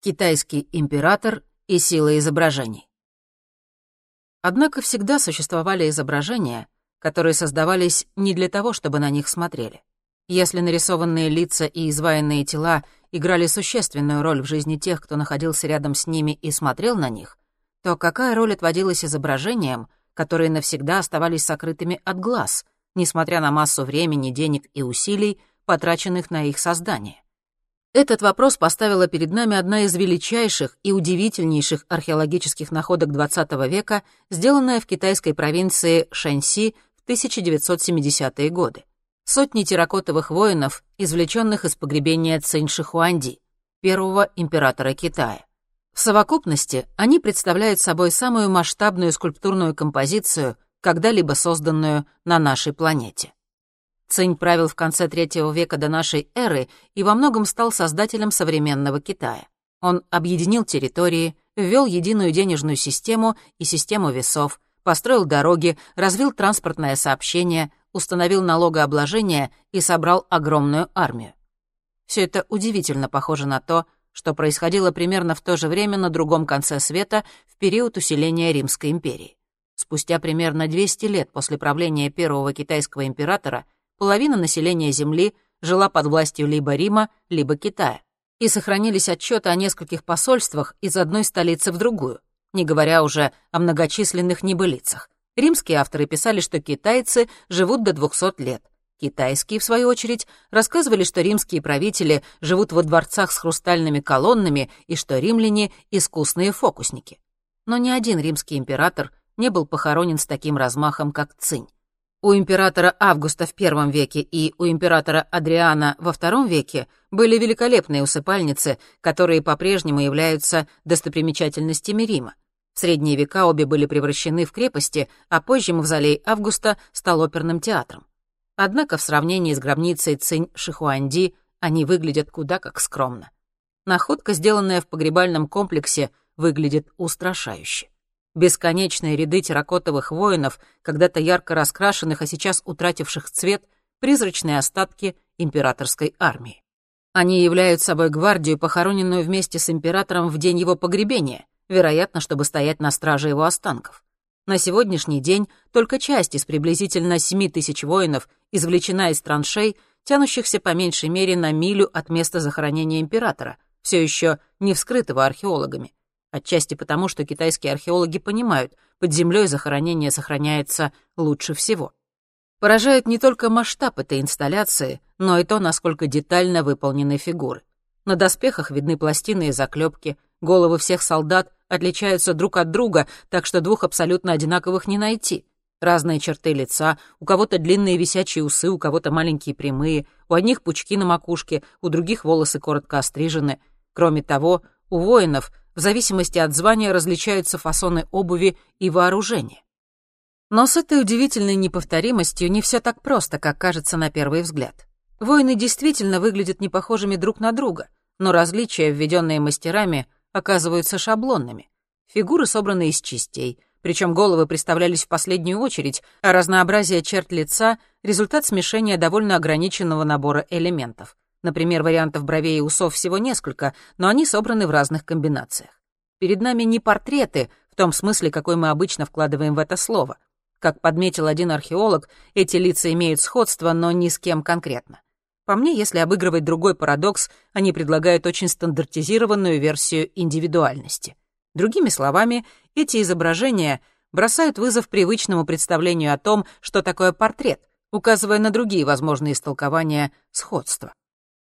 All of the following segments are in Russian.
Китайский император и сила изображений. Однако всегда существовали изображения, которые создавались не для того, чтобы на них смотрели. Если нарисованные лица и изваянные тела играли существенную роль в жизни тех, кто находился рядом с ними и смотрел на них, то какая роль отводилась изображениям, которые навсегда оставались сокрытыми от глаз, несмотря на массу времени, денег и усилий, потраченных на их создание? Этот вопрос поставила перед нами одна из величайших и удивительнейших археологических находок XX века, сделанная в китайской провинции Шаньси в 1970-е годы. Сотни терракотовых воинов, извлеченных из погребения Цинь-Шихуанди, первого императора Китая. В совокупности они представляют собой самую масштабную скульптурную композицию, когда-либо созданную на нашей планете. Цинь правил в конце третьего века до нашей эры и во многом стал создателем современного Китая. Он объединил территории, ввел единую денежную систему и систему весов, построил дороги, развил транспортное сообщение, установил налогообложение и собрал огромную армию. Все это удивительно похоже на то, что происходило примерно в то же время на другом конце света в период усиления Римской империи. Спустя примерно 200 лет после правления первого китайского императора – половина населения Земли жила под властью либо Рима, либо Китая. И сохранились отчеты о нескольких посольствах из одной столицы в другую, не говоря уже о многочисленных небылицах. Римские авторы писали, что китайцы живут до 200 лет. Китайские, в свою очередь, рассказывали, что римские правители живут во дворцах с хрустальными колоннами и что римляне — искусные фокусники. Но ни один римский император не был похоронен с таким размахом, как Цинь. У императора Августа в первом веке и у императора Адриана во втором веке были великолепные усыпальницы, которые по-прежнему являются достопримечательностями Рима. В средние века обе были превращены в крепости, а позже мавзолей Августа стал оперным театром. Однако в сравнении с гробницей Цинь Шихуанди они выглядят куда как скромно. Находка, сделанная в погребальном комплексе, выглядит устрашающе. Бесконечные ряды терракотовых воинов, когда-то ярко раскрашенных, а сейчас утративших цвет, призрачные остатки императорской армии. Они являют собой гвардию, похороненную вместе с императором в день его погребения, вероятно, чтобы стоять на страже его останков. На сегодняшний день только часть из приблизительно 7 тысяч воинов извлечена из траншей, тянущихся по меньшей мере на милю от места захоронения императора, все еще не вскрытого археологами. Отчасти потому, что китайские археологи понимают, под землей захоронение сохраняется лучше всего. Поражает не только масштаб этой инсталляции, но и то, насколько детально выполнены фигуры. На доспехах видны пластины и заклепки, головы всех солдат отличаются друг от друга, так что двух абсолютно одинаковых не найти. Разные черты лица, у кого-то длинные висячие усы, у кого-то маленькие прямые, у одних пучки на макушке, у других волосы коротко острижены. Кроме того, у воинов в зависимости от звания различаются фасоны обуви и вооружения. Но с этой удивительной неповторимостью не все так просто, как кажется на первый взгляд. Воины действительно выглядят не похожими друг на друга, но различия, введенные мастерами, оказываются шаблонными. Фигуры собраны из частей, причем головы представлялись в последнюю очередь, а разнообразие черт лица — результат смешения довольно ограниченного набора элементов. Например, вариантов бровей и усов всего несколько, но они собраны в разных комбинациях. Перед нами не портреты, в том смысле, какой мы обычно вкладываем в это слово. Как подметил один археолог, эти лица имеют сходство, но ни с кем конкретно. По мне, если обыгрывать другой парадокс, они предлагают очень стандартизированную версию индивидуальности. Другими словами, эти изображения бросают вызов привычному представлению о том, что такое портрет, указывая на другие возможные истолкования сходства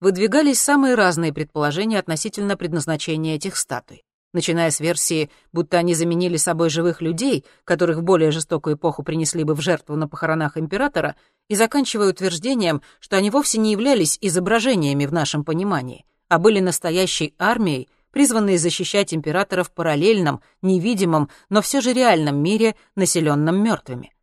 выдвигались самые разные предположения относительно предназначения этих статуй. Начиная с версии, будто они заменили собой живых людей, которых в более жестокую эпоху принесли бы в жертву на похоронах императора, и заканчивая утверждением, что они вовсе не являлись изображениями в нашем понимании, а были настоящей армией, призванной защищать императора в параллельном, невидимом, но все же реальном мире, населенном мертвыми.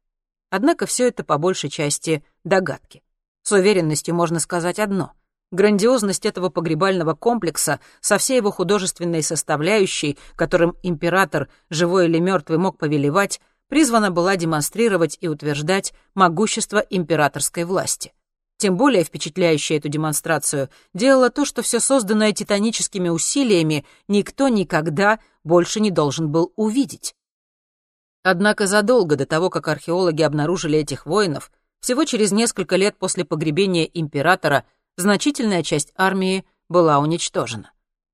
Однако все это по большей части догадки. С уверенностью можно сказать одно — Грандиозность этого погребального комплекса со всей его художественной составляющей, которым император, живой или мертвый, мог повелевать, призвана была демонстрировать и утверждать могущество императорской власти. Тем более впечатляющее эту демонстрацию делало то, что все созданное титаническими усилиями никто никогда больше не должен был увидеть. Однако задолго до того, как археологи обнаружили этих воинов, всего через несколько лет после погребения императора, значительная часть армии была уничтожена.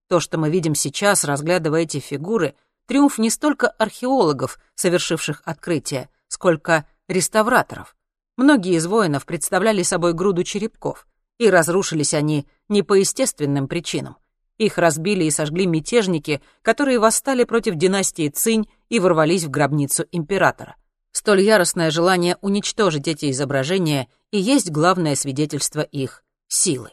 То, что мы видим сейчас, разглядывая эти фигуры, триумф не столько археологов, совершивших открытие, сколько реставраторов. Многие из воинов представляли собой груду черепков, и разрушились они не по естественным причинам. Их разбили и сожгли мятежники, которые восстали против династии Цинь и ворвались в гробницу императора. Столь яростное желание уничтожить эти изображения и есть главное свидетельство их силы.